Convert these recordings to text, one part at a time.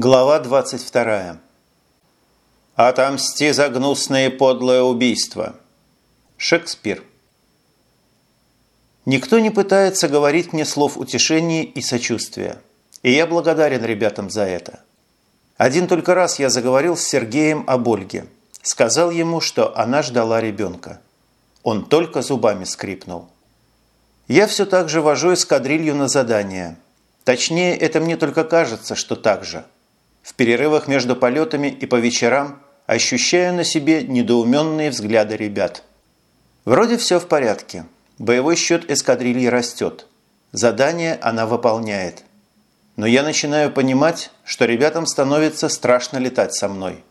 Глава 22. «Отомсти за гнусное и подлое убийство». Шекспир. Никто не пытается говорить мне слов утешения и сочувствия. И я благодарен ребятам за это. Один только раз я заговорил с Сергеем об Ольге. Сказал ему, что она ждала ребенка. Он только зубами скрипнул. Я все так же вожу эскадрилью на задание. Точнее, это мне только кажется, что так же – в перерывах между полетами и по вечерам ощущаю на себе недоуменные взгляды ребят. Вроде все в порядке. Боевой счет эскадрильи растет. Задание она выполняет. Но я начинаю понимать, что ребятам становится страшно летать со мной.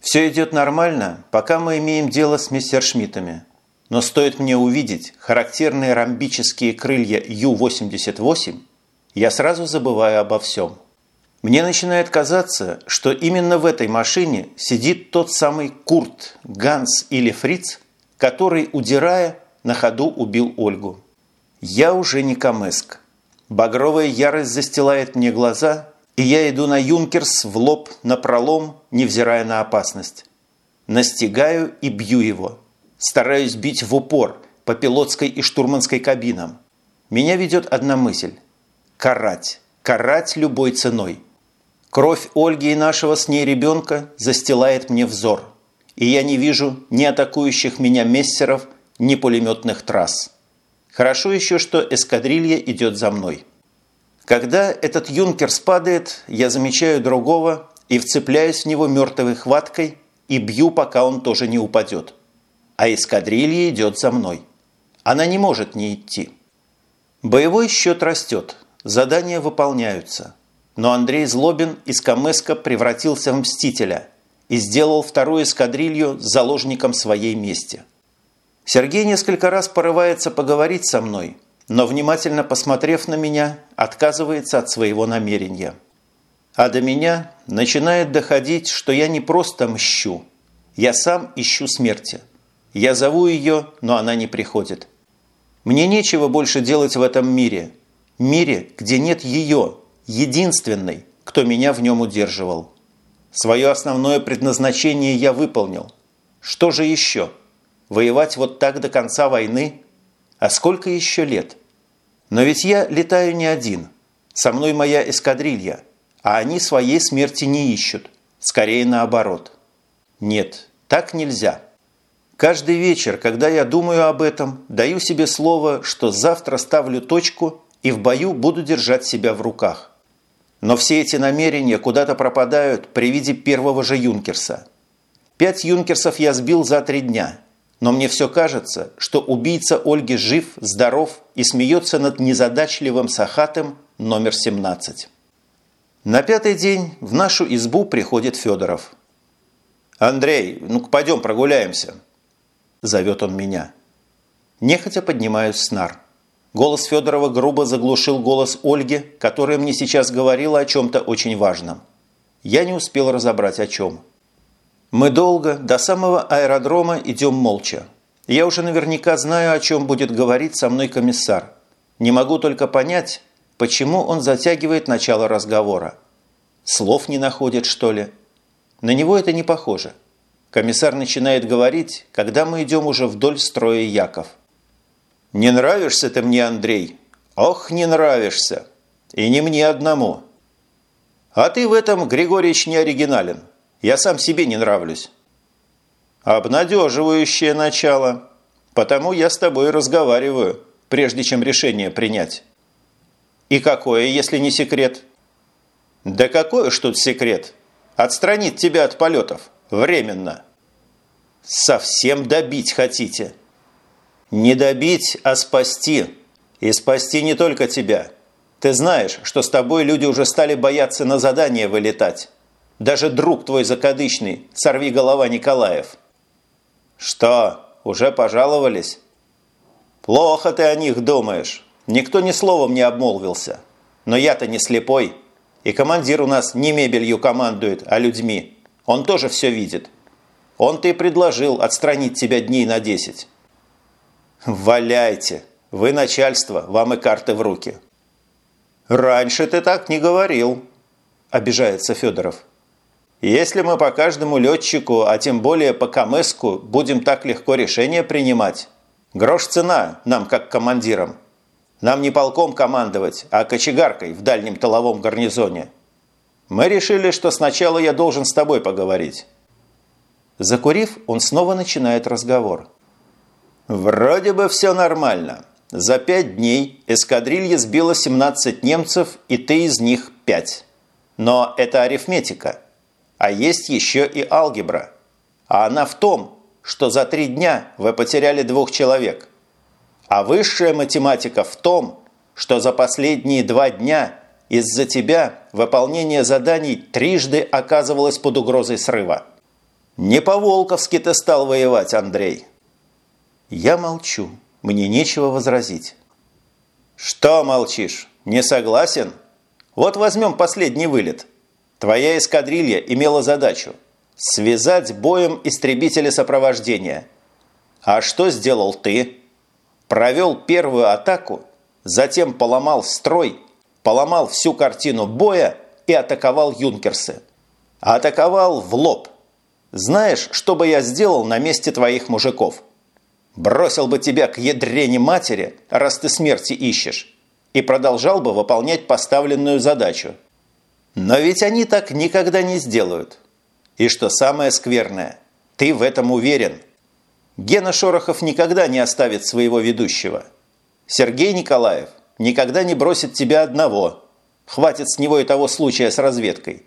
Все идет нормально, пока мы имеем дело с мессершмиттами. Но стоит мне увидеть характерные ромбические крылья Ю-88, я сразу забываю обо всем. Мне начинает казаться, что именно в этой машине сидит тот самый Курт, Ганс или Фриц, который, удирая, на ходу убил Ольгу. Я уже не Камеск. Багровая ярость застилает мне глаза, и я иду на Юнкерс в лоб, на пролом, невзирая на опасность. Настигаю и бью его. Стараюсь бить в упор, по пилотской и штурманской кабинам. Меня ведет одна мысль – карать, карать любой ценой – Кровь Ольги и нашего с ней ребенка застилает мне взор, и я не вижу ни атакующих меня мессеров, ни пулеметных трасс. Хорошо еще, что эскадрилья идет за мной. Когда этот юнкер спадает, я замечаю другого и вцепляюсь в него мертвой хваткой и бью, пока он тоже не упадет. А эскадрилья идет за мной. Она не может не идти. Боевой счет растет, задания выполняются – но Андрей Злобин из Камеска превратился в мстителя и сделал вторую эскадрилью заложником своей мести. Сергей несколько раз порывается поговорить со мной, но, внимательно посмотрев на меня, отказывается от своего намерения. А до меня начинает доходить, что я не просто мщу. Я сам ищу смерти. Я зову ее, но она не приходит. Мне нечего больше делать в этом мире. Мире, где нет ее, единственный, кто меня в нем удерживал. Свое основное предназначение я выполнил. Что же еще? Воевать вот так до конца войны? А сколько еще лет? Но ведь я летаю не один. Со мной моя эскадрилья, а они своей смерти не ищут. Скорее наоборот. Нет, так нельзя. Каждый вечер, когда я думаю об этом, даю себе слово, что завтра ставлю точку и в бою буду держать себя в руках. Но все эти намерения куда-то пропадают при виде первого же юнкерса. Пять юнкерсов я сбил за три дня, но мне все кажется, что убийца Ольги жив, здоров и смеется над незадачливым Сахатым номер 17. На пятый день в нашу избу приходит Федоров. «Андрей, ну пойдем прогуляемся», – зовет он меня. Нехотя поднимаюсь с нар. Голос Федорова грубо заглушил голос Ольги, которая мне сейчас говорила о чем-то очень важном. Я не успел разобрать о чем. Мы долго, до самого аэродрома, идем молча. Я уже наверняка знаю, о чем будет говорить со мной комиссар. Не могу только понять, почему он затягивает начало разговора. Слов не находит, что ли? На него это не похоже. Комиссар начинает говорить, когда мы идем уже вдоль строя Яков – «Не нравишься ты мне, Андрей? Ох, не нравишься! И не мне одному!» «А ты в этом, Григорьевич, не оригинален. Я сам себе не нравлюсь». «Обнадеживающее начало. Потому я с тобой разговариваю, прежде чем решение принять». «И какое, если не секрет?» «Да какой уж тут секрет? Отстранить тебя от полетов. Временно». «Совсем добить хотите?» Не добить, а спасти. И спасти не только тебя. Ты знаешь, что с тобой люди уже стали бояться на задание вылетать. Даже друг твой закадычный, сорви голова Николаев. Что, уже пожаловались? Плохо ты о них думаешь. Никто ни словом не обмолвился. Но я-то не слепой. И командир у нас не мебелью командует, а людьми. Он тоже все видит. Он-то и предложил отстранить тебя дней на десять. «Валяйте! Вы начальство, вам и карты в руки». «Раньше ты так не говорил». обижается Федоров. Если мы по каждому летчику, а тем более по КМСку, будем так легко решения принимать, грош цена нам как командирам. Нам не полком командовать, а кочегаркой в дальнем тыловом гарнизоне. Мы решили, что сначала я должен с тобой поговорить. Закурив, он снова начинает разговор. Вроде бы все нормально. За пять дней эскадрилья сбила 17 немцев, и ты из них 5. Но это арифметика. А есть еще и алгебра. А она в том, что за три дня вы потеряли двух человек. А высшая математика в том, что за последние два дня из-за тебя выполнение заданий трижды оказывалось под угрозой срыва. Не по-волковски ты стал воевать, Андрей. Я молчу. Мне нечего возразить. Что молчишь? Не согласен? Вот возьмем последний вылет. Твоя эскадрилья имела задачу связать боем истребители сопровождения. А что сделал ты? Провел первую атаку, затем поломал строй, поломал всю картину боя и атаковал юнкерсы. Атаковал в лоб. Знаешь, что бы я сделал на месте твоих мужиков? Бросил бы тебя к ядрене матери, раз ты смерти ищешь, и продолжал бы выполнять поставленную задачу. Но ведь они так никогда не сделают. И что самое скверное, ты в этом уверен. Гена Шорохов никогда не оставит своего ведущего. Сергей Николаев никогда не бросит тебя одного. Хватит с него и того случая с разведкой.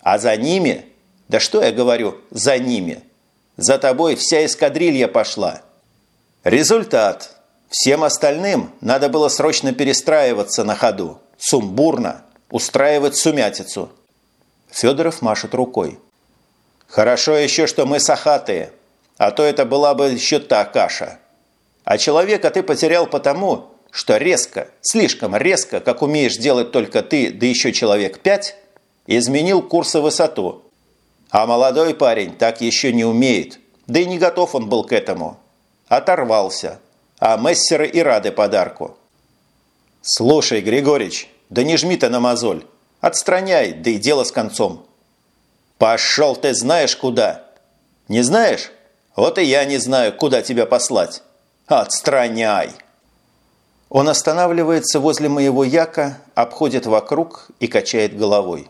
А за ними, да что я говорю, за ними, за тобой вся эскадрилья пошла – Результат. Всем остальным надо было срочно перестраиваться на ходу, сумбурно, устраивать сумятицу. Федоров машет рукой. Хорошо еще, что мы сахатые, а то это была бы еще та каша. А человека ты потерял потому, что резко, слишком резко, как умеешь делать только ты, да еще человек пять, изменил курс и высоту. А молодой парень так еще не умеет, да и не готов он был к этому. Оторвался. А мессеры и рады подарку. «Слушай, Григорич, да не жми ты на мозоль. Отстраняй, да и дело с концом». «Пошел ты знаешь куда». «Не знаешь? Вот и я не знаю, куда тебя послать. Отстраняй!» Он останавливается возле моего яка, обходит вокруг и качает головой.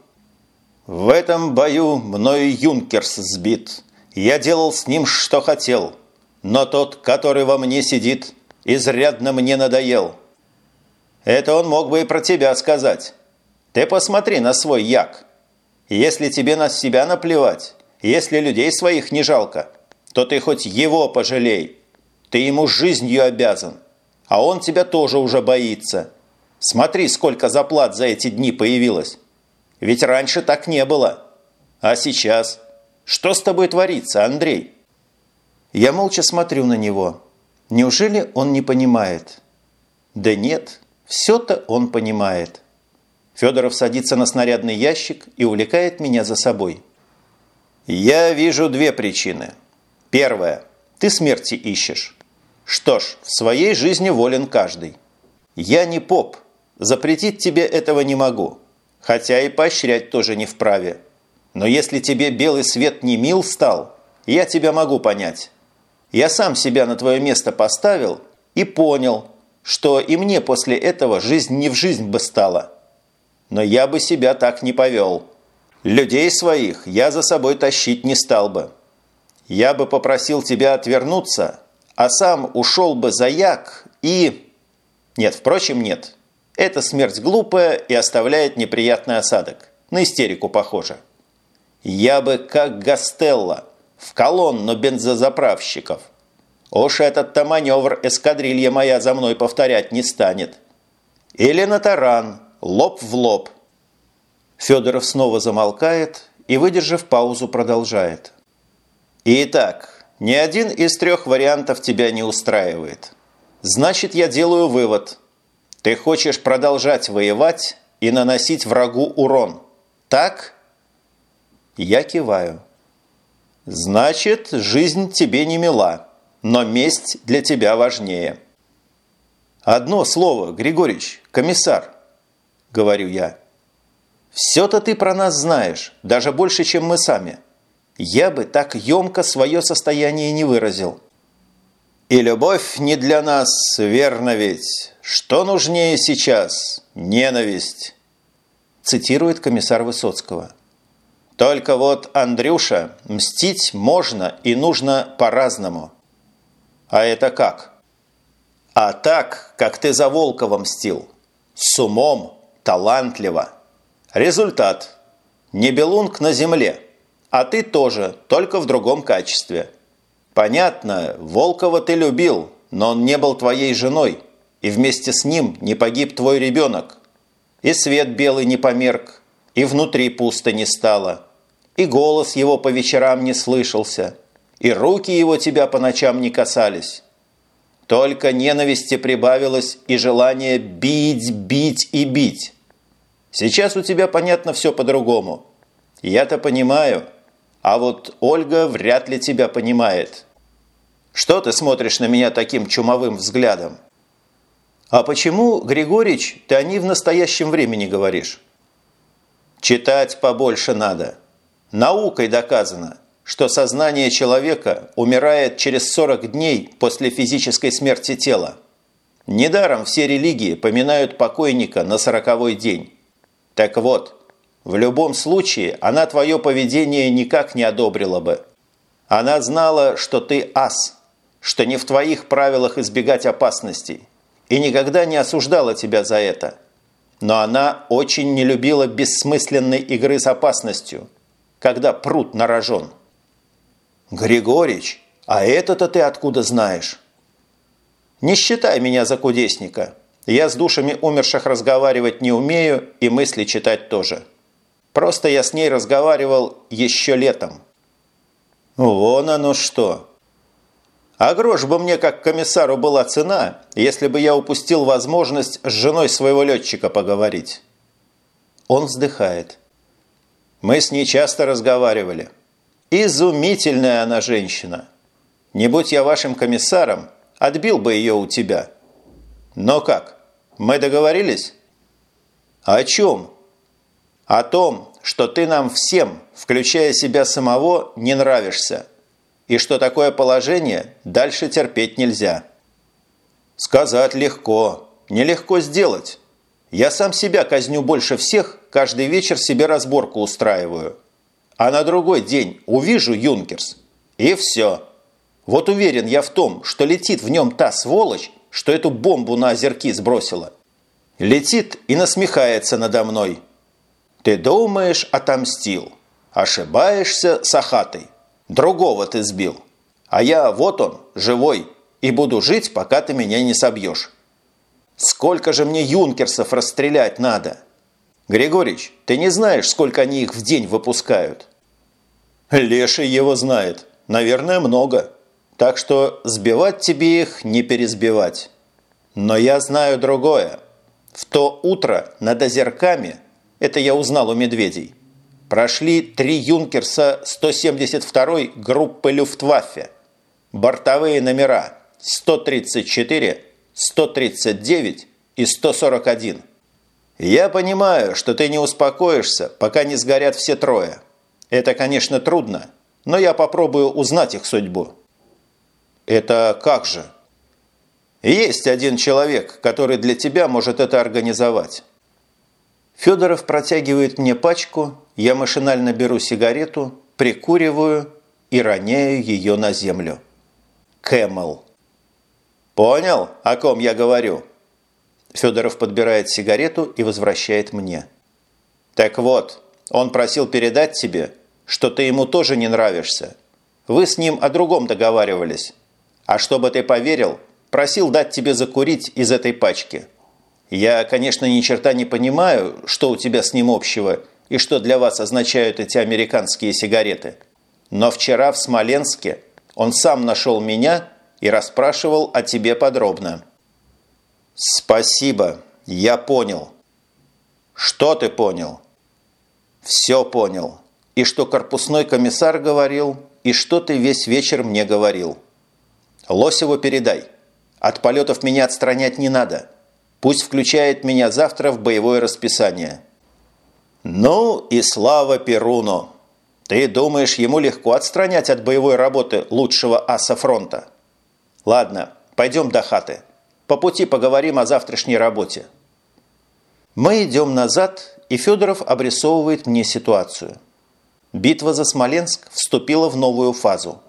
«В этом бою мною Юнкерс сбит. Я делал с ним, что хотел но тот, который во мне сидит, изрядно мне надоел. Это он мог бы и про тебя сказать. Ты посмотри на свой як. Если тебе на себя наплевать, если людей своих не жалко, то ты хоть его пожалей. Ты ему жизнью обязан. А он тебя тоже уже боится. Смотри, сколько заплат за эти дни появилось. Ведь раньше так не было. А сейчас? Что с тобой творится, Андрей? Я молча смотрю на него. Неужели он не понимает? Да нет, все-то он понимает. Федоров садится на снарядный ящик и увлекает меня за собой. Я вижу две причины. Первая. Ты смерти ищешь. Что ж, в своей жизни волен каждый. Я не поп. Запретить тебе этого не могу. Хотя и поощрять тоже не вправе. Но если тебе белый свет не мил стал, я тебя могу понять. Я сам себя на твое место поставил и понял, что и мне после этого жизнь не в жизнь бы стала. Но я бы себя так не повел. Людей своих я за собой тащить не стал бы. Я бы попросил тебя отвернуться, а сам ушел бы за як и... Нет, впрочем, нет. Эта смерть глупая и оставляет неприятный осадок. На истерику похоже. Я бы, как Гастелло, в колонну бензозаправщиков. Уж этот-то маневр эскадрилья моя за мной повторять не станет. Или на таран, лоб в лоб. Федоров снова замолкает и, выдержав паузу, продолжает. Итак, ни один из трех вариантов тебя не устраивает. Значит, я делаю вывод. Ты хочешь продолжать воевать и наносить врагу урон. Так? Я киваю. Значит, жизнь тебе не мила, но месть для тебя важнее. Одно слово, Григорьевич, комиссар, говорю я. Все-то ты про нас знаешь, даже больше, чем мы сами. Я бы так емко свое состояние не выразил. И любовь не для нас, верно ведь. Что нужнее сейчас? Ненависть. Цитирует комиссар Высоцкого. Только вот, Андрюша, мстить можно и нужно по-разному. А это как? А так, как ты за Волкова мстил. С умом, талантливо. Результат. Небелунг на земле. А ты тоже, только в другом качестве. Понятно, Волкова ты любил, но он не был твоей женой, и вместе с ним не погиб твой ребенок. И свет белый не померк, и внутри пусто не стало, и голос его по вечерам не слышался, и руки его тебя по ночам не касались. Только ненависти прибавилось и желание бить, бить и бить. Сейчас у тебя, понятно, все по-другому. Я-то понимаю, а вот Ольга вряд ли тебя понимает. Что ты смотришь на меня таким чумовым взглядом? А почему, Григорич, ты о ней в настоящем времени говоришь? Читать побольше надо. Наукой доказано – что сознание человека умирает через 40 дней после физической смерти тела. Недаром все религии поминают покойника на сороковой день. Так вот, в любом случае она твое поведение никак не одобрила бы. Она знала, что ты ас, что не в твоих правилах избегать опасностей, и никогда не осуждала тебя за это. Но она очень не любила бессмысленной игры с опасностью, когда пруд нарожен. «Григорич, а это-то ты откуда знаешь?» «Не считай меня за кудесника. Я с душами умерших разговаривать не умею и мысли читать тоже. Просто я с ней разговаривал еще летом». «Вон оно что!» А грош бы мне как комиссару была цена, если бы я упустил возможность с женой своего летчика поговорить. Он вздыхает. Мы с ней часто разговаривали. Изумительная она женщина. Не будь я вашим комиссаром, отбил бы ее у тебя. Но как? Мы договорились? О чем? О том, что ты нам всем, включая себя самого, не нравишься. И что такое положение дальше терпеть нельзя. Сказать легко, нелегко сделать. Я сам себя казню больше всех, каждый вечер себе разборку устраиваю а на другой день увижу Юнкерс, и все. Вот уверен я в том, что летит в нем та сволочь, что эту бомбу на озерки сбросила. Летит и насмехается надо мной. Ты думаешь, отомстил. Ошибаешься, Сахатый. Другого ты сбил. А я вот он, живой, и буду жить, пока ты меня не собьешь. Сколько же мне юнкерсов расстрелять надо?» Григорич, ты не знаешь, сколько они их в день выпускают?» «Леший его знает. Наверное, много. Так что сбивать тебе их не пересбивать. Но я знаю другое. В то утро над озерками, это я узнал у медведей, прошли три юнкерса 172-й группы Люфтваффе. Бортовые номера 134, 139 и 141. «Я понимаю, что ты не успокоишься, пока не сгорят все трое. Это, конечно, трудно, но я попробую узнать их судьбу». «Это как же?» «Есть один человек, который для тебя может это организовать». Федоров протягивает мне пачку, я машинально беру сигарету, прикуриваю и роняю ее на землю. Кэмел. «Понял, о ком я говорю?» Федоров подбирает сигарету и возвращает мне. «Так вот, он просил передать тебе, что ты ему тоже не нравишься. Вы с ним о другом договаривались. А чтобы ты поверил, просил дать тебе закурить из этой пачки. Я, конечно, ни черта не понимаю, что у тебя с ним общего и что для вас означают эти американские сигареты. Но вчера в Смоленске он сам нашел меня и расспрашивал о тебе подробно». «Спасибо, я понял». «Что ты понял?» «Все понял. И что корпусной комиссар говорил, и что ты весь вечер мне говорил. Лосеву передай. От полетов меня отстранять не надо. Пусть включает меня завтра в боевое расписание». «Ну и слава Перуну! Ты думаешь, ему легко отстранять от боевой работы лучшего аса фронта? Ладно, пойдем до хаты. По пути поговорим о завтрашней работе». Мы идем назад, и Федоров обрисовывает мне ситуацию. Битва за Смоленск вступила в новую фазу.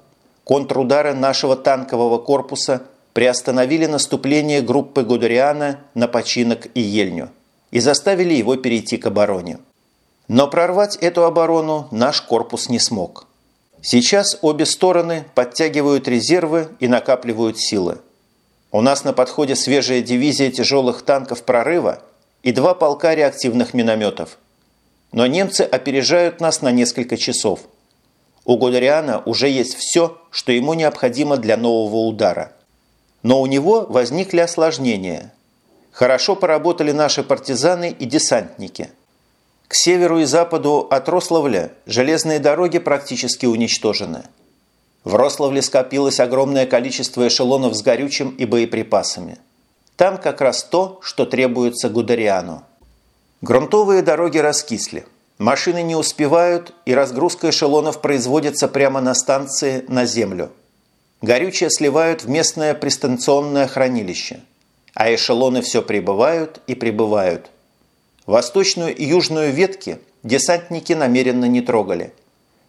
Контрудары нашего танкового корпуса приостановили наступление группы Гудериана на починок и Ельню и заставили его перейти к обороне. Но прорвать эту оборону наш корпус не смог. Сейчас обе стороны подтягивают резервы и накапливают силы. У нас на подходе свежая дивизия тяжелых танков прорыва и два полка реактивных минометов. Но немцы опережают нас на несколько часов. У Гудериана уже есть все, что ему необходимо для нового удара. Но у него возникли осложнения. Хорошо поработали наши партизаны и десантники – к северу и западу от Рославля железные дороги практически уничтожены. В Рославле скопилось огромное количество эшелонов с горючим и боеприпасами. Там как раз то, что требуется Гудериану. Грунтовые дороги раскисли. Машины не успевают, и разгрузка эшелонов производится прямо на станции на землю. Горючее сливают в местное пристанционное хранилище. А эшелоны все прибывают и прибывают – Восточную и южную ветки десантники намеренно не трогали.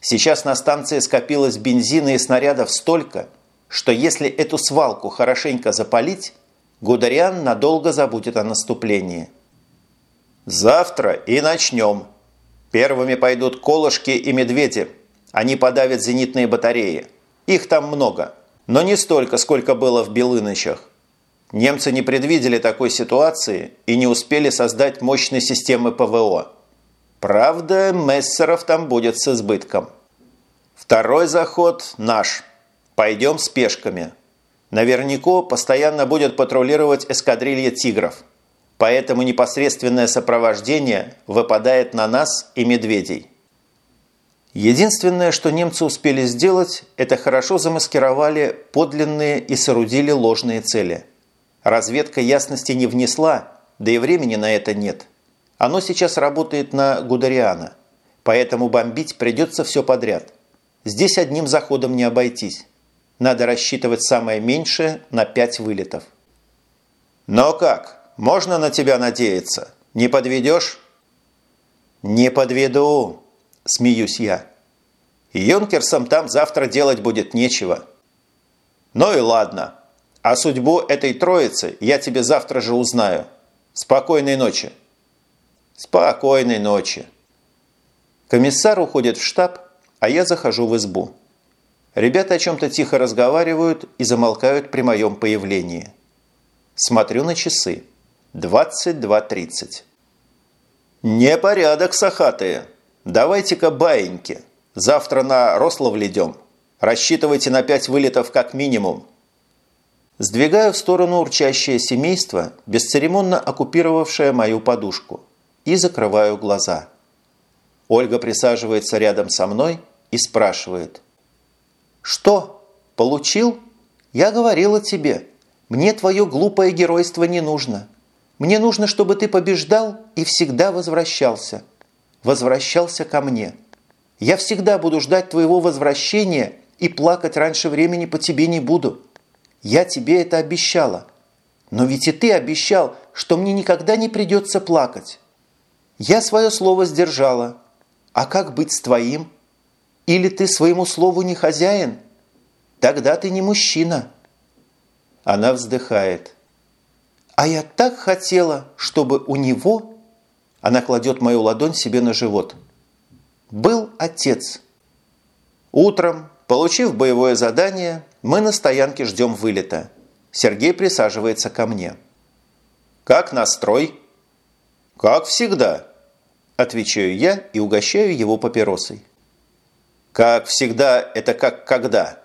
Сейчас на станции скопилось бензина и снарядов столько, что если эту свалку хорошенько запалить, Гудериан надолго забудет о наступлении. «Завтра и начнем. Первыми пойдут колышки и медведи. Они подавят зенитные батареи. Их там много, но не столько, сколько было в Белынычах. Немцы не предвидели такой ситуации и не успели создать мощной системы ПВО. Правда, мессеров там будет с избытком. Второй заход наш. Пойдем с пешками. Наверняка постоянно будет патрулировать эскадрилья «Тигров». Поэтому непосредственное сопровождение выпадает на нас и медведей. Единственное, что немцы успели сделать, это хорошо замаскировали подлинные и соорудили ложные цели – Разведка ясности не внесла, да и времени на это нет. Оно сейчас работает на Гудариана, поэтому бомбить придется все подряд. Здесь одним заходом не обойтись. Надо рассчитывать самое меньшее на пять вылетов. «Но как? Можно на тебя надеяться? Не подведешь?» «Не подведу», – смеюсь я. «Юнкерсом там завтра делать будет нечего». «Ну и ладно», а судьбу этой троицы я тебе завтра же узнаю. Спокойной ночи. Спокойной ночи. Комиссар уходит в штаб, а я захожу в избу. Ребята о чем-то тихо разговаривают и замолкают при моем появлении. Смотрю на часы. 22.30. «Непорядок, сахатые! Давайте-ка баиньки. Завтра на Рослов идем. Рассчитывайте на пять вылетов как минимум. Сдвигаю в сторону урчащее семейство, бесцеремонно оккупировавшее мою подушку, и закрываю глаза. Ольга присаживается рядом со мной и спрашивает. «Что, получил? Я говорила тебе, мне твое глупое геройство не нужно. Мне нужно, чтобы ты побеждал и всегда возвращался. Возвращался ко мне. Я всегда буду ждать твоего возвращения и плакать раньше времени по тебе не буду». Я тебе это обещала. Но ведь и ты обещал, что мне никогда не придется плакать. Я свое слово сдержала. А как быть с твоим? Или ты своему слову не хозяин? Тогда ты не мужчина. Она вздыхает. А я так хотела, чтобы у него... Она кладет мою ладонь себе на живот. Был отец. Утром, получив боевое задание, мы на стоянке ждем вылета. Сергей присаживается ко мне. «Как настрой?» «Как всегда», – отвечаю я и угощаю его папиросой. «Как всегда, это как когда?»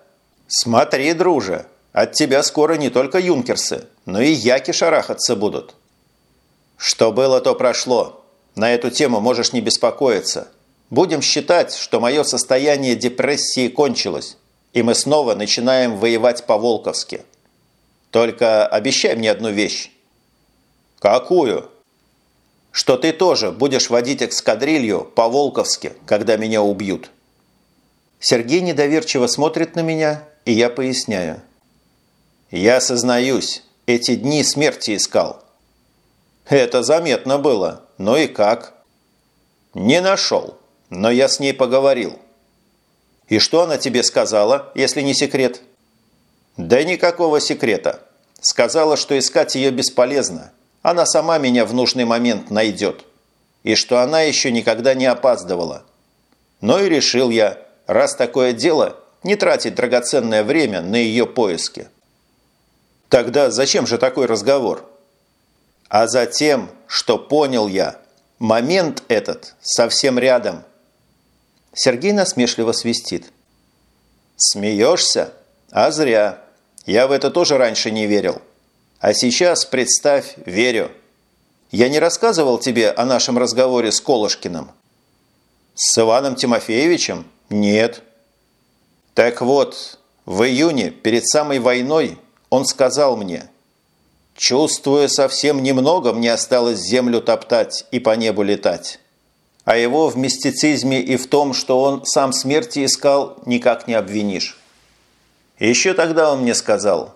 «Смотри, друже, от тебя скоро не только юнкерсы, но и яки шарахаться будут». «Что было, то прошло. На эту тему можешь не беспокоиться. Будем считать, что мое состояние депрессии кончилось и мы снова начинаем воевать по-волковски. Только обещай мне одну вещь». «Какую?» что ты тоже будешь водить эскадрилью по-волковски, когда меня убьют». Сергей недоверчиво смотрит на меня, и я поясняю. «Я сознаюсь, эти дни смерти искал». «Это заметно было. Ну и как?» «Не нашел, но я с ней поговорил». «И что она тебе сказала, если не секрет?» «Да никакого секрета. Сказала, что искать ее бесполезно. Она сама меня в нужный момент найдет. И что она еще никогда не опаздывала. Но и решил я, раз такое дело, не тратить драгоценное время на ее поиски. Тогда зачем же такой разговор? А затем, что понял я, момент этот совсем рядом. Сергей насмешливо свистит. Смеешься? А зря. Я в это тоже раньше не верил. А сейчас, представь, верю. Я не рассказывал тебе о нашем разговоре с Колышкиным? С Иваном Тимофеевичем? Нет. Так вот, в июне, перед самой войной, он сказал мне, «Чувствуя совсем немного, мне осталось землю топтать и по небу летать». А его в мистицизме и в том, что он сам смерти искал, никак не обвинишь. Еще тогда он мне сказал,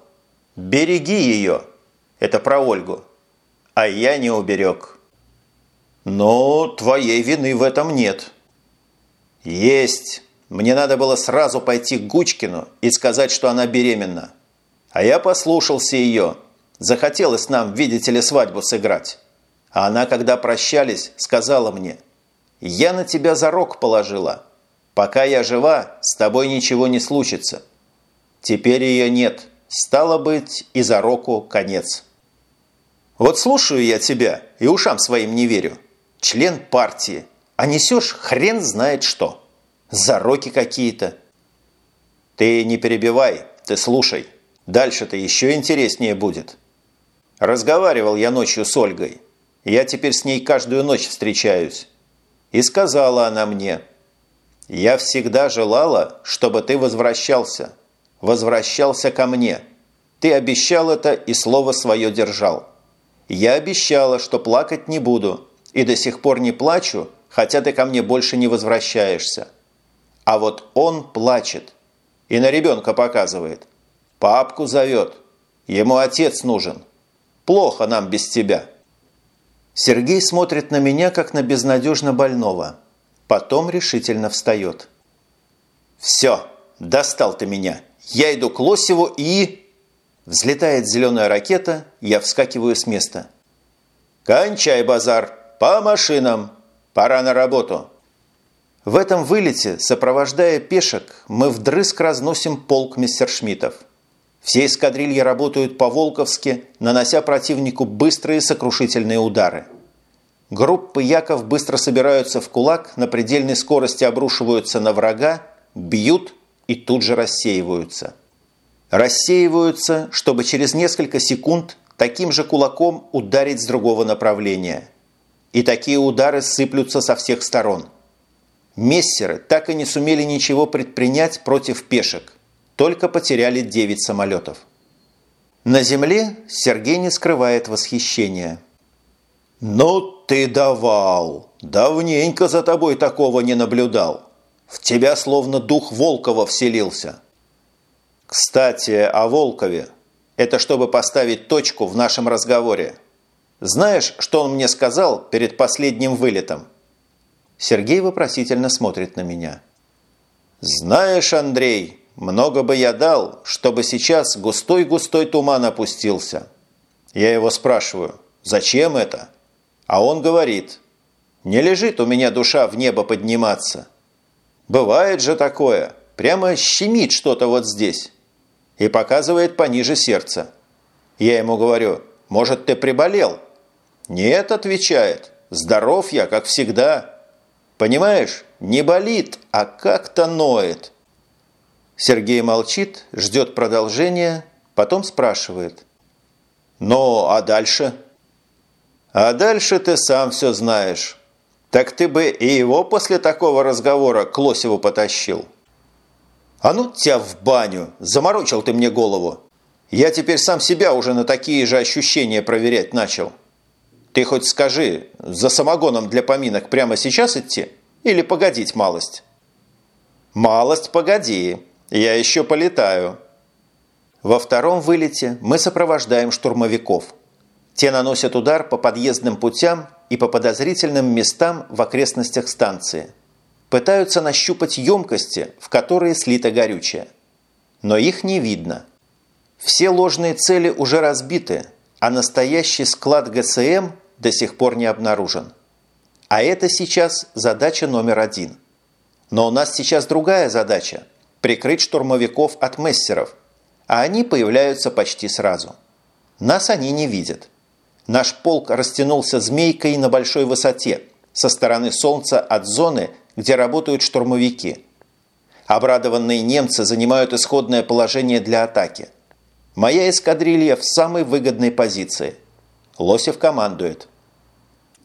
«Береги ее, это про Ольгу. А я не уберег. Но твоей вины в этом нет. Есть. Мне надо было сразу пойти к Гучкину и сказать, что она беременна. А я послушался ее. Захотелось нам, видите ли, свадьбу сыграть. А она, когда прощались, сказала мне, «Я на тебя зарок положила. Пока я жива, с тобой ничего не случится». Теперь ее нет. Стало быть, и зароку конец. Вот слушаю я тебя и ушам своим не верю. Член партии, а несешь хрен знает что. Зароки какие-то. Ты не перебивай, ты слушай. Дальше-то еще интереснее будет. Разговаривал я ночью с Ольгой. Я теперь с ней каждую ночь встречаюсь. И сказала она мне, «Я всегда желала, чтобы ты возвращался. Возвращался ко мне. Ты обещал это и слово свое держал». Я обещала, что плакать не буду, и до сих пор не плачу, хотя ты ко мне больше не возвращаешься. А вот он плачет и на ребенка показывает. Папку зовет. Ему отец нужен. Плохо нам без тебя. Сергей смотрит на меня, как на безнадежно больного. Потом решительно встает. «Все, достал ты меня. Я иду к Лосеву и...» Взлетает зеленая ракета, я вскакиваю с места. «Кончай базар! По машинам! Пора на работу!» В этом вылете, сопровождая пешек, мы вдрызг разносим полк мессершмиттов. Все эскадрильи работают по-волковски, нанося противнику быстрые сокрушительные удары. Группы яков быстро собираются в кулак, на предельной скорости обрушиваются на врага, бьют и тут же рассеиваются – рассеиваются, чтобы через несколько секунд таким же кулаком ударить с другого направления. И такие удары сыплются со всех сторон. Мессеры так и не сумели ничего предпринять против пешек, только потеряли 9 самолетов. На земле Сергей не скрывает восхищения. «Ну ты давал! Давненько за тобой такого не наблюдал. В тебя словно дух Волкова вселился». Кстати, о Волкове. Это чтобы поставить точку в нашем разговоре. Знаешь, что он мне сказал перед последним вылетом? Сергей вопросительно смотрит на меня. Знаешь, Андрей, много бы я дал, чтобы сейчас густой-густой туман опустился. Я его спрашиваю, зачем это? А он говорит, не лежит у меня душа в небо подниматься. Бывает же такое, прямо щемит что-то вот здесь и показывает пониже сердца. Я ему говорю, может, ты приболел? Нет, отвечает, здоров я, как всегда. Понимаешь, не болит, а как-то ноет. Сергей молчит, ждет продолжения, потом спрашивает. Ну, а дальше? А дальше ты сам все знаешь. Так ты бы и его после такого разговора к Лосеву потащил. «А ну тебя в баню! Заморочил ты мне голову! Я теперь сам себя уже на такие же ощущения проверять начал. Ты хоть скажи, за самогоном для поминок прямо сейчас идти или погодить малость? Малость погоди, я еще полетаю. Во втором вылете мы сопровождаем штурмовиков. Те наносят удар по подъездным путям и по подозрительным местам в окрестностях станции. Пытаются нащупать емкости, в которые слито горючее. Но их не видно. Все ложные цели уже разбиты, а настоящий склад ГСМ до сих пор не обнаружен. А это сейчас задача номер один. Но у нас сейчас другая задача – прикрыть штурмовиков от мессеров, а они появляются почти сразу. Нас они не видят. Наш полк растянулся змейкой на большой высоте, со стороны Солнца от зоны, где работают штурмовики. Обрадованные немцы занимают исходное положение для атаки. Моя эскадрилья в самой выгодной позиции. Лосев командует –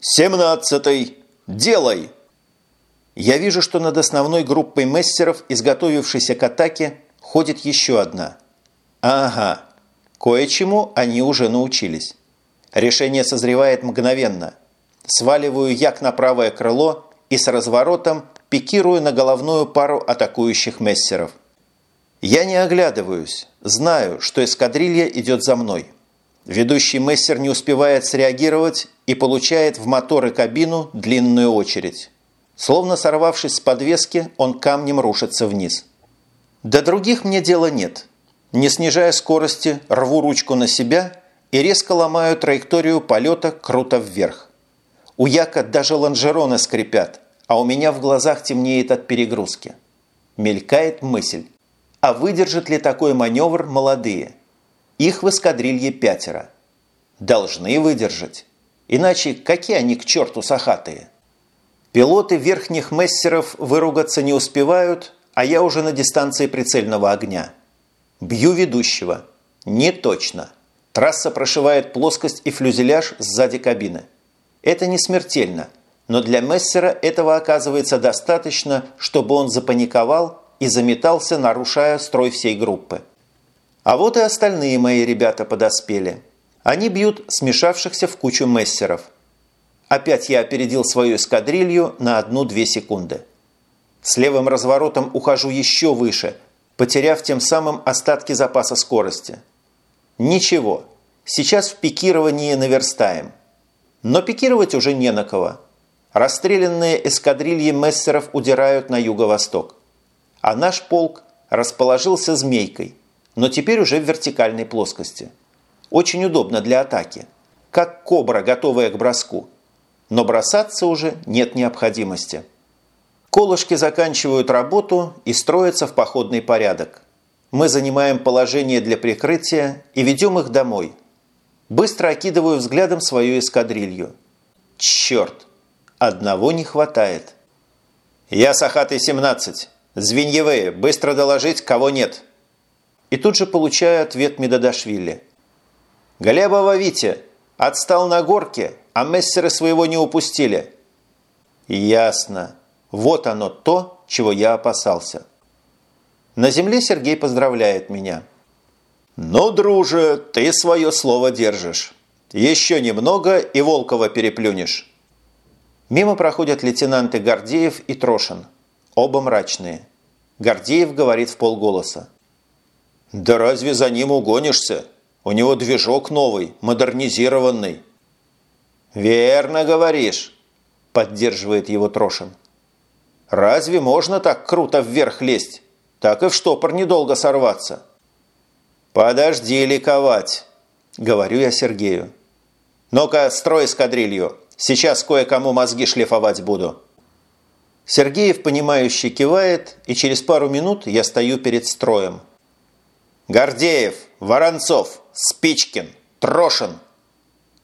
«Семнадцатый! Делай!» Я вижу, что над основной группой мессеров, изготовившейся к атаке, ходит еще одна. Ага, кое-чему они уже научились. Решение созревает мгновенно. Сваливаю як на правое крыло и с разворотом пикирую на головную пару атакующих мессеров. Я не оглядываюсь, знаю, что эскадрилья идет за мной. Ведущий мессер не успевает среагировать и получает в мотор и кабину длинную очередь. Словно сорвавшись с подвески, он камнем рушится вниз. До других мне дела нет. Не снижая скорости, рву ручку на себя и резко ломаю траекторию полета круто вверх. У Яка даже лонжероны скрипят, а у меня в глазах темнеет от перегрузки. Мелькает мысль, а выдержат ли такой маневр молодые – их в эскадрилье пятеро. Должны выдержать. Иначе какие они к черту сахатые? Пилоты верхних мессеров выругаться не успевают, а я уже на дистанции прицельного огня. Бью ведущего. Не точно. Трасса прошивает плоскость и флюзеляж сзади кабины. Это не смертельно, но для мессера этого оказывается достаточно, чтобы он запаниковал и заметался, нарушая строй всей группы. А вот и остальные мои ребята подоспели. Они бьют смешавшихся в кучу мессеров. Опять я опередил свою эскадрилью на одну-две секунды. С левым разворотом ухожу еще выше, потеряв тем самым остатки запаса скорости. Ничего, сейчас в пикировании наверстаем. Но пикировать уже не на кого. Расстрелянные эскадрильи мессеров удирают на юго-восток. А наш полк расположился змейкой – но теперь уже в вертикальной плоскости. Очень удобно для атаки, как кобра, готовая к броску. Но бросаться уже нет необходимости. Колышки заканчивают работу и строятся в походный порядок. Мы занимаем положение для прикрытия и ведем их домой. Быстро окидываю взглядом свою эскадрилью. Черт! Одного не хватает. «Я Сахатый-17. Звеньевые, быстро доложить, кого нет!» и тут же получаю ответ Медадашвили. «Глебова Витя! Отстал на горке, а мессеры своего не упустили». «Ясно. Вот оно то, чего я опасался». На земле Сергей поздравляет меня. «Ну, друже, ты свое слово держишь. Еще немного и Волкова переплюнешь». Мимо проходят лейтенанты Гордеев и Трошин. Оба мрачные. Гордеев говорит в полголоса. «Да разве за ним угонишься? У него движок новый, модернизированный». «Верно говоришь», – поддерживает его Трошин. «Разве можно так круто вверх лезть? Так и в штопор недолго сорваться». «Подожди ликовать», – говорю я Сергею. «Ну-ка, строй эскадрилью. Сейчас кое-кому мозги шлифовать буду». Сергеев, понимающе кивает, и через пару минут я стою перед строем – Гордеев, Воронцов, Спичкин, Трошин.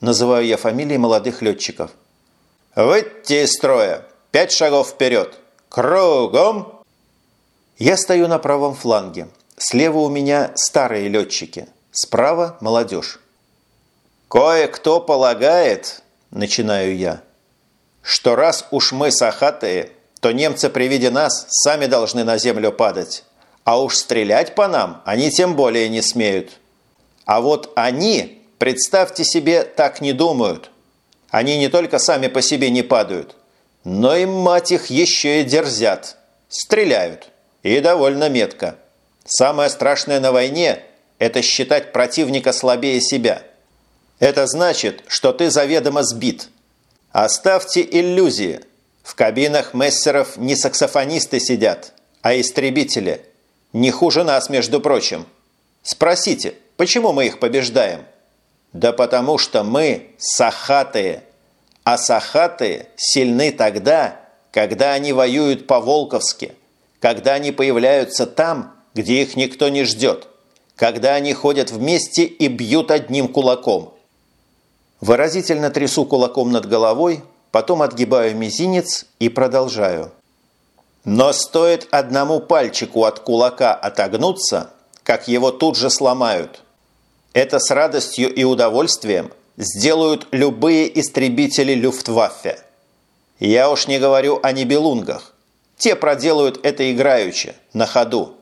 Называю я фамилии молодых летчиков. Выйти из строя. Пять шагов вперед. Кругом. Я стою на правом фланге. Слева у меня старые летчики. Справа молодежь. «Кое-кто полагает, – начинаю я, – что раз уж мы сахатые, то немцы при виде нас сами должны на землю падать. А уж стрелять по нам они тем более не смеют. А вот они, представьте себе, так не думают. Они не только сами по себе не падают, но и, мать их, еще и дерзят. Стреляют. И довольно метко. Самое страшное на войне – это считать противника слабее себя. Это значит, что ты заведомо сбит. Оставьте иллюзии. В кабинах мессеров не саксофонисты сидят, а истребители. Не хуже нас, между прочим. Спросите, почему мы их побеждаем? Да потому что мы сахатые. А сахатые сильны тогда, когда они воюют по-волковски, когда они появляются там, где их никто не ждет, когда они ходят вместе и бьют одним кулаком. Выразительно трясу кулаком над головой, потом отгибаю мизинец и продолжаю. Но стоит одному пальчику от кулака отогнуться, как его тут же сломают. Это с радостью и удовольствием сделают любые истребители Люфтваффе. Я уж не говорю о небелунгах. Те проделают это играючи, на ходу.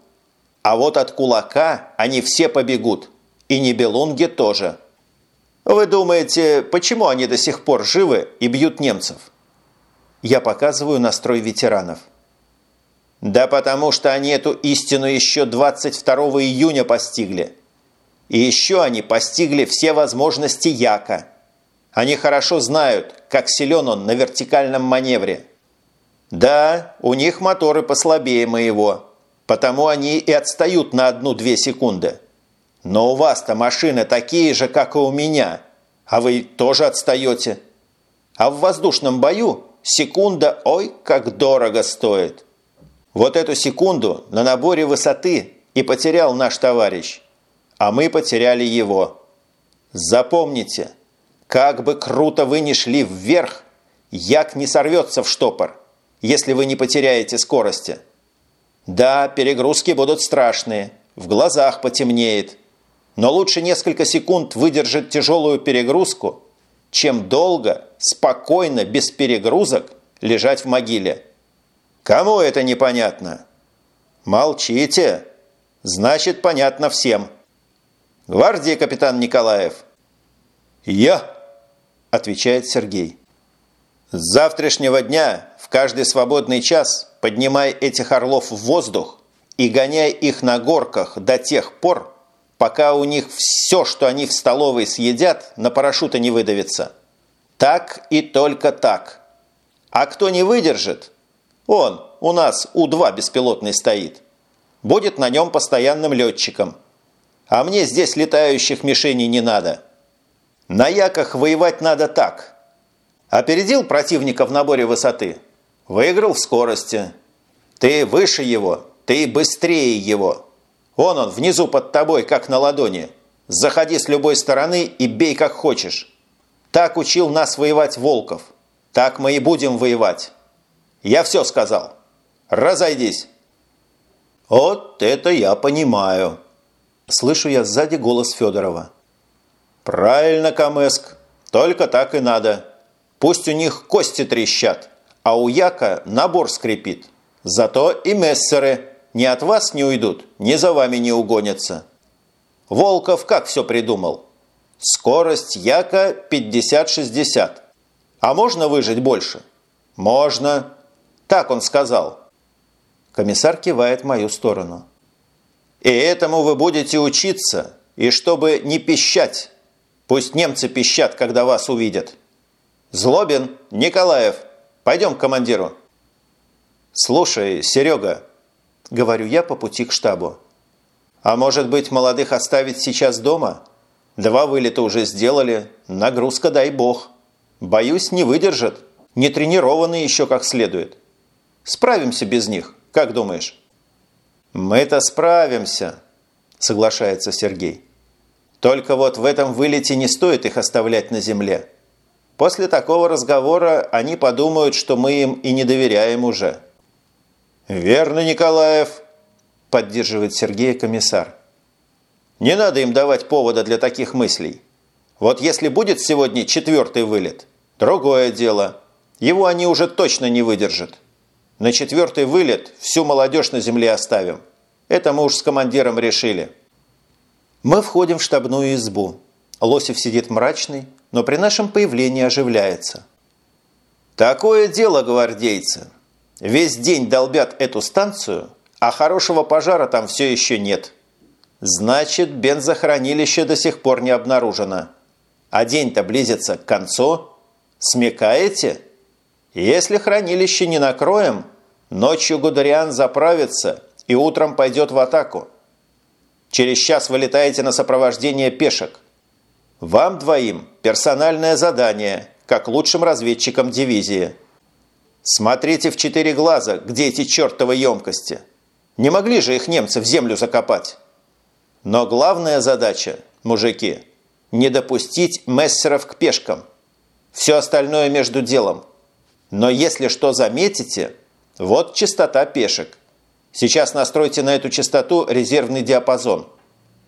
А вот от кулака они все побегут. И небелунги тоже. Вы думаете, почему они до сих пор живы и бьют немцев? Я показываю настрой ветеранов. Да потому что они эту истину еще 22 июня постигли. И еще они постигли все возможности Яка. Они хорошо знают, как силен он на вертикальном маневре. Да, у них моторы послабее моего, потому они и отстают на одну-две секунды. Но у вас-то машины такие же, как и у меня, а вы тоже отстаете. А в воздушном бою секунда, ой, как дорого стоит. Вот эту секунду на наборе высоты и потерял наш товарищ, а мы потеряли его. Запомните, как бы круто вы ни шли вверх, як не сорвется в штопор, если вы не потеряете скорости. Да, перегрузки будут страшные, в глазах потемнеет, но лучше несколько секунд выдержать тяжелую перегрузку, чем долго, спокойно, без перегрузок лежать в могиле. Кому это непонятно? Молчите. Значит, понятно всем. Гвардии капитан Николаев. Я, отвечает Сергей. С завтрашнего дня в каждый свободный час поднимай этих орлов в воздух и гоняй их на горках до тех пор, пока у них все, что они в столовой съедят, на парашюты не выдавится. Так и только так. А кто не выдержит, он, у нас У-2 беспилотный стоит. Будет на нем постоянным летчиком. А мне здесь летающих мишеней не надо. На яках воевать надо так. Опередил противника в наборе высоты. Выиграл в скорости. Ты выше его, ты быстрее его. Вон он, внизу под тобой, как на ладони. Заходи с любой стороны и бей как хочешь. Так учил нас воевать Волков. Так мы и будем воевать. Я все сказал. Разойдись!» «Вот это я понимаю!» Слышу я сзади голос Федорова. «Правильно, Камеск. Только так и надо. Пусть у них кости трещат, а у Яка набор скрипит. Зато и мессеры ни от вас не уйдут, ни за вами не угонятся. Волков как все придумал? Скорость Яка 50-60. А можно выжить больше? Можно. Так он сказал. Комиссар кивает в мою сторону. И этому вы будете учиться, и чтобы не пищать. Пусть немцы пищат, когда вас увидят. Злобин, Николаев, пойдем к командиру. Слушай, Серега, говорю я по пути к штабу. А может быть, молодых оставить сейчас дома? Два вылета уже сделали, нагрузка дай бог. Боюсь, не выдержат, не тренированы еще как следует. Справимся без них, как думаешь?» «Мы-то справимся», – соглашается Сергей. «Только вот в этом вылете не стоит их оставлять на земле. После такого разговора они подумают, что мы им и не доверяем уже». «Верно, Николаев», – поддерживает Сергей комиссар. «Не надо им давать повода для таких мыслей. Вот если будет сегодня четвертый вылет, другое дело. Его они уже точно не выдержат». На четвертый вылет всю молодежь на земле оставим. Это мы уж с командиром решили. Мы входим в штабную избу. Лосев сидит мрачный, но при нашем появлении оживляется. «Такое дело, гвардейцы! Весь день долбят эту станцию, а хорошего пожара там все еще нет. Значит, бензохранилище до сих пор не обнаружено. А день-то близится к концу. Смекаете? Если хранилище не накроем, ночью Гудериан заправится и утром пойдет в атаку. Через час вылетаете на сопровождение пешек. Вам двоим персональное задание, как лучшим разведчикам дивизии. Смотрите в четыре глаза, где эти чертовы емкости. Не могли же их немцы в землю закопать. Но главная задача, мужики, не допустить мессеров к пешкам. Все остальное между делом. Но если что заметите, вот частота пешек. Сейчас настройте на эту частоту резервный диапазон.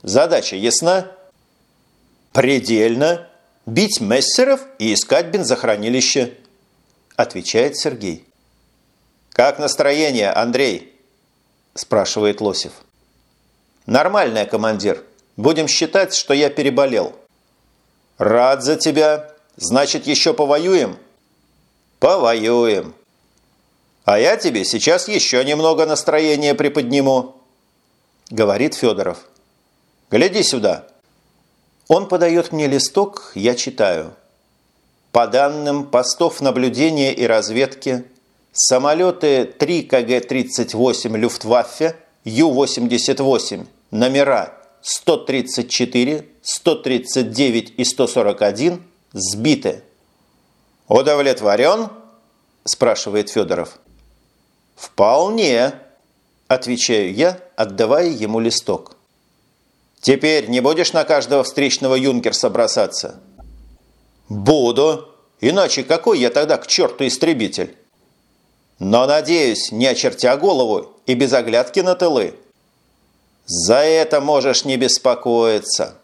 Задача ясна? Предельно. Бить мессеров и искать бензохранилище, отвечает Сергей. Как настроение, Андрей? спрашивает Лосев. Нормальное, командир. Будем считать, что я переболел. Рад за тебя. Значит, еще повоюем? Повоюем. А я тебе сейчас еще немного настроения приподниму, говорит Федоров. Гляди сюда. Он подает мне листок, я читаю. По данным постов наблюдения и разведки, самолеты 3 КГ-38 Люфтваффе Ю-88 номера 134, 139 и 141 сбиты. «Удовлетворен?» – спрашивает Федоров. «Вполне», – отвечаю я, отдавая ему листок. «Теперь не будешь на каждого встречного юнкерса бросаться?» «Буду. Иначе какой я тогда к черту истребитель?» «Но, надеюсь, не очертя голову и без оглядки на тылы». «За это можешь не беспокоиться».